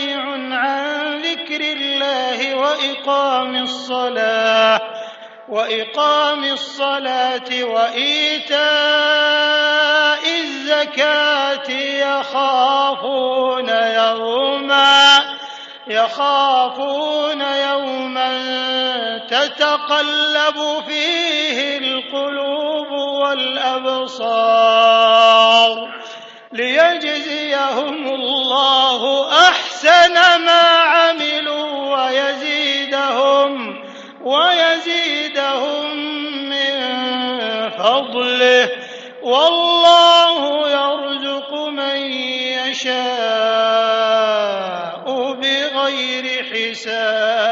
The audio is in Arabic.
بيع عن ذكر الله وإقام الصلاة وإقام الصلاة وإيتاء الزكاة يخافون يوما يخافون يوما تتقلب فيه القلوب والأبصار. أحسن ما عملوا ويزيدهم ويزيدهم من فضله والله يرزق من يشاء بغير حساب